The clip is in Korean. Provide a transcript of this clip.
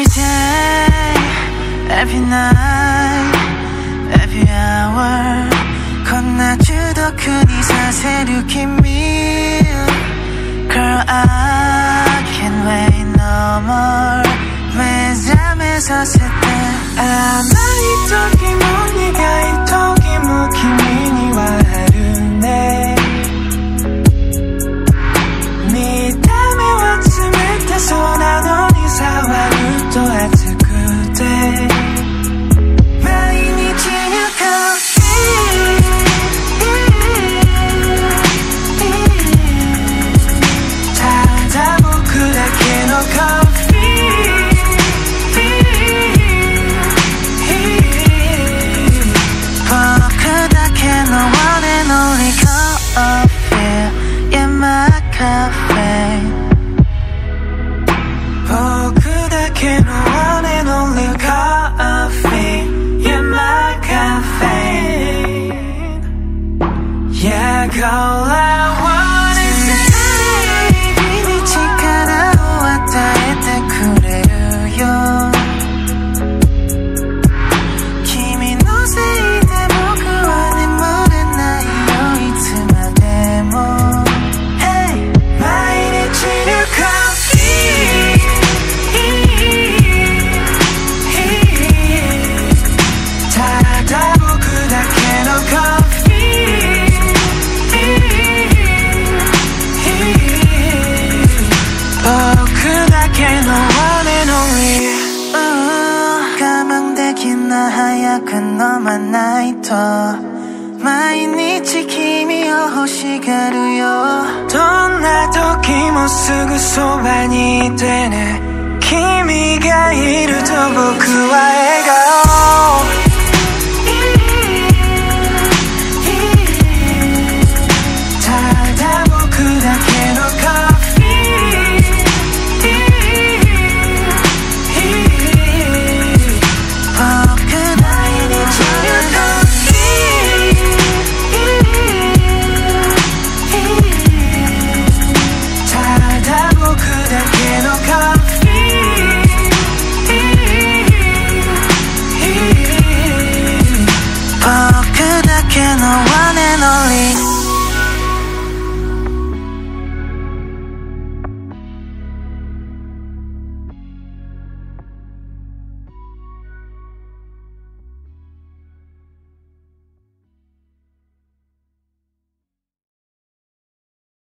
Every day, every night, every hour 건너주도 그니 사세류 김밀 Girl I can't wait no more 매점에서 세때 아마 이쪽 Yeah, call out. く飲まないと毎日君を欲しがるよどんな時もすぐそばにいてね君がいると僕は笑顔